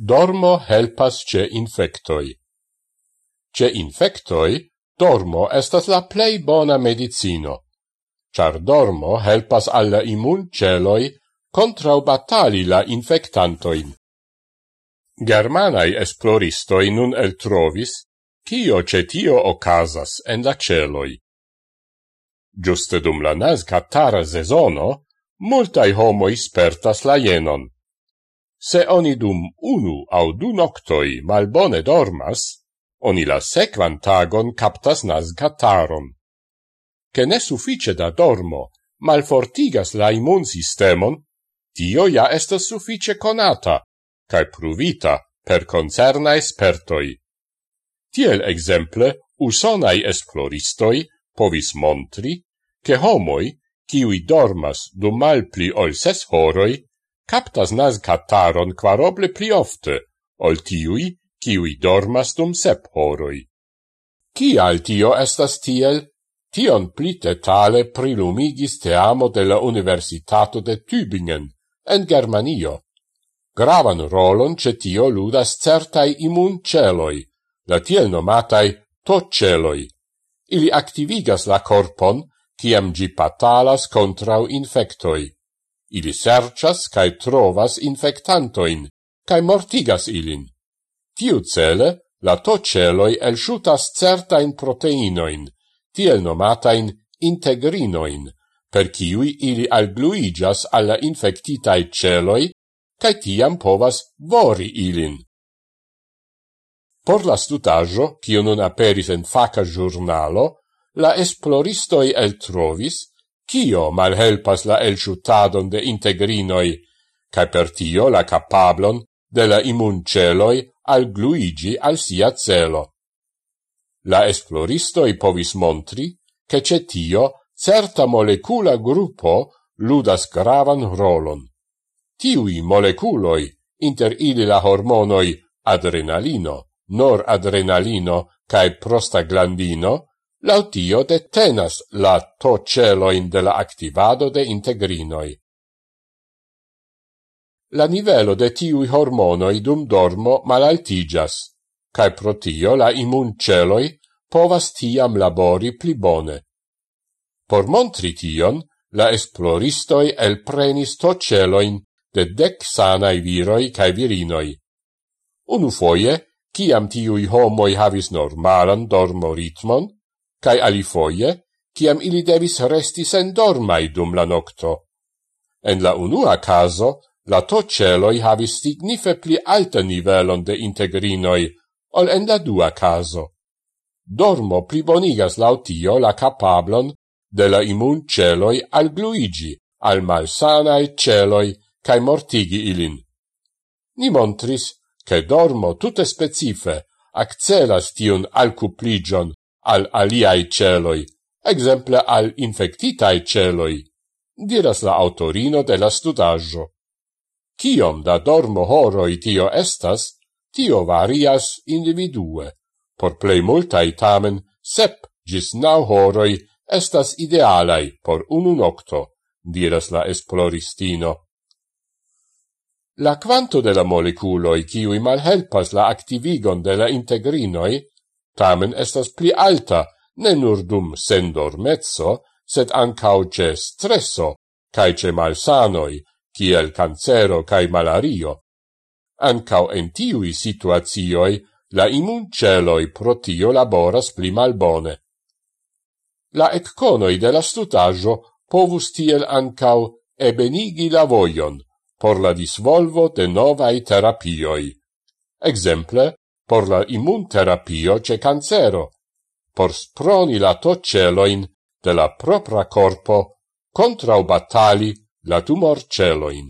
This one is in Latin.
Dormo helpas ce infectoi. Ce infectoi, dormo estas la plei bona medicino, char dormo helpas alla immunceloi contraubatali la infectantoin. Germanai esploristoi nun el trovis, cio cetio ocasas en la celoi. Giuste dum la nas catara sezono, multai homoi spertas la jenon. Se oni dum unu au du noctoi malbone dormas, oni la sequan tagon captas nas cataron. Che ne suffice da dormo malfortigas la immun sistemon, tio ja estas suffice conata, cae pruvita per concerna espertoi. Tiel exemple, usonai esploristoi povis montri, che homoi, kiui dormas dum malpli ol ses horoi, captas nas cataron quaroble pli ofte, ol tiui, kiui dormas dum sep horoi. Cial tio estas tiel? Tion pli detale prilumigis te amo de la Universitato de Tübingen, en Germanio. Gravan rolon ce tio ludas certai immunceloi, la tiel nomatai toceloi. Ili activigas la corpon, ciam gi patalas contrau infectoi. Ili serchas cae trovas infectantoin, cae mortigas ilin. Tiu cele, la toceloi elsutas certain proteinoin, tiel nomatain integrinoin, per ciui ili algluigas alla infectitae celoi, cae tiam povas vori ilin. Por la stutaggio, cio non aperis en faca giurnalo, la esploristoi eltrovis Cio malhelpas la elciutadon de integrinoi, cae per tio la capablon de la immunceloi al gluigi al sia celo. La esploristoi povis montri che ce tio certa molecula gruppo ludas gravan rolon. Tiui moleculoi, inter ili la hormonoi adrenalino, noradrenalino cae prostaglandino, lautio detenas la toceloin de la activado de integrinoi. La nivelo de tiui hormonoi dum dormo malaltigas, cae protio la immunceloi povas tiam labori pli bone. Por montri tion, la esploristoi elprenis toceloin de dec sanai viroi cae virinoi. Unu foie, ciam tiui homoi havis normalan dormo ritmon, cae alifoie, ciam ili devis resti sen dormai dum la nocto. En la unua caso, la toceloi havis signife pli alta nivelon de integrinoi, ol en la dua caso. Dormo plibonigas lautio la capablon de la immun celoi al gluigi, al malsanae celoi, cae mortigi ilin. Ni montris, che dormo tutte specife accelas tiun alcupligion al aliai celoi, exemple al infectitae celoi, diras la autorino de la studaggio. Ciom da dormo horoi tio estas, tio varias individue. Por plei multai tamen, sep gis nau horoi estas idealai por unu nocto, diras la esploristino. La quanto de la moleculoi ciui malhelpas la activigon de la integrinoi tamen estas pli alta, ne nur dum sendormezzo, sed ancau ce stresso, cae ce malsanoi, ciel cancero cae malario. Ancau en tiui situazioi, la immunceloi protio laboras pli malbone. La ecconoi de la stutaggio povus tiel ancau ebenigi la voion por la disvolvo de novai terapioi. Exemple, por la immunterapio ce cancero, por sproni la toceloin de la propra corpo contrau batali la tumorceloin.